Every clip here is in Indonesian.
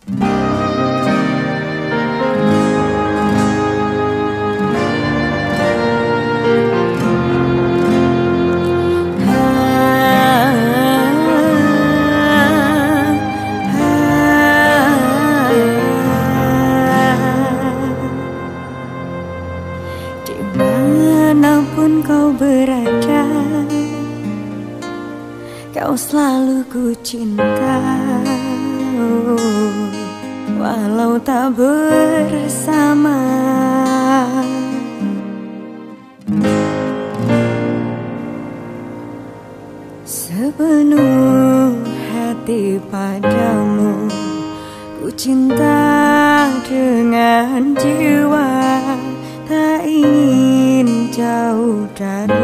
Di mana pun kau berada Kau selalu ku cinta Walau tak bersama. Sepenuh hati padamu Ku cinta dengan jiwa Tak ingin jauh darimu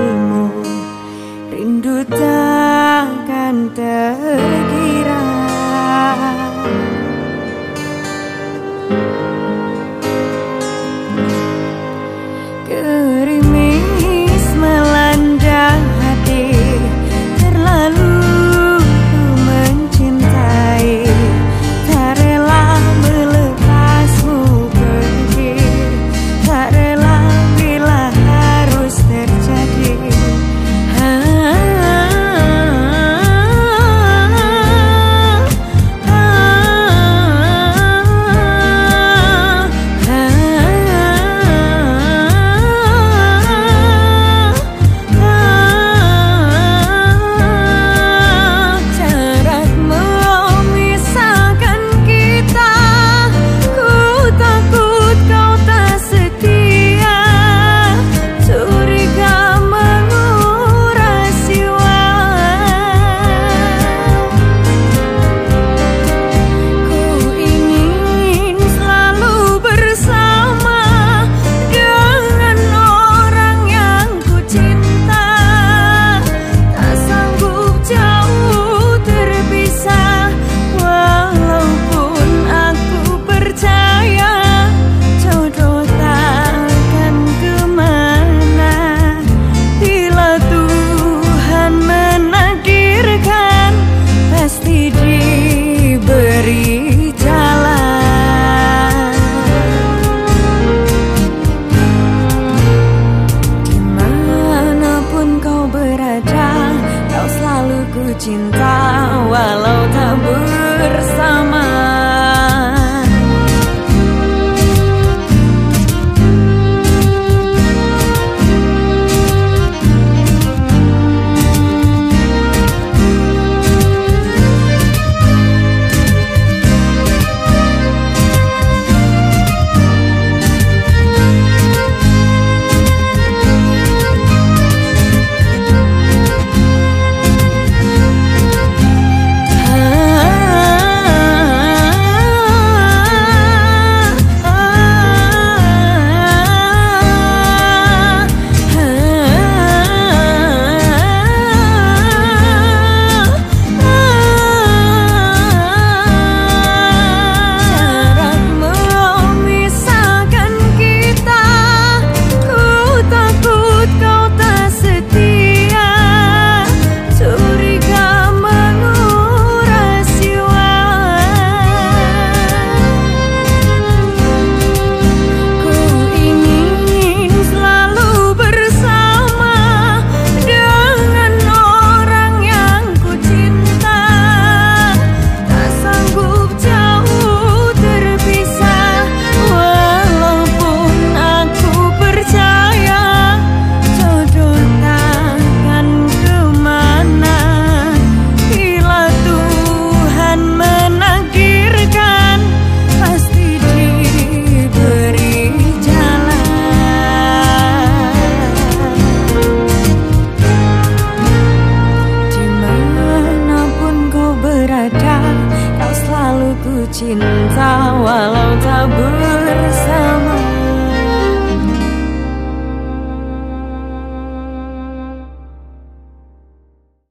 cinta walau tak bersama